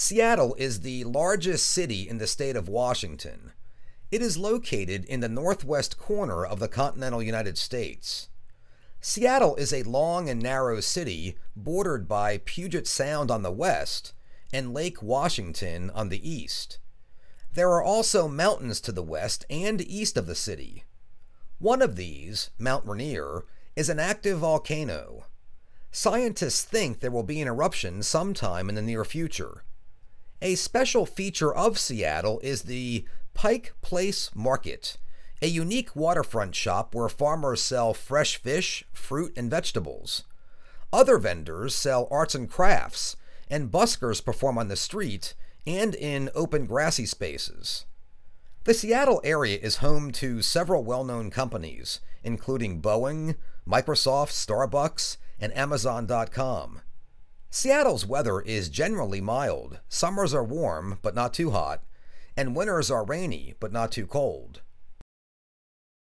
Seattle is the largest city in the state of Washington. It is located in the northwest corner of the continental United States. Seattle is a long and narrow city bordered by Puget Sound on the west and Lake Washington on the east. There are also mountains to the west and east of the city. One of these, Mount Rainier, is an active volcano. Scientists think there will be an eruption sometime in the near future. A special feature of Seattle is the Pike Place Market, a unique waterfront shop where farmers sell fresh fish, fruit, and vegetables. Other vendors sell arts and crafts, and buskers perform on the street and in open grassy spaces. The Seattle area is home to several well known companies, including Boeing, Microsoft, Starbucks, and Amazon.com. Seattle's weather is generally mild. Summers are warm, but not too hot, and winters are rainy, but not too cold.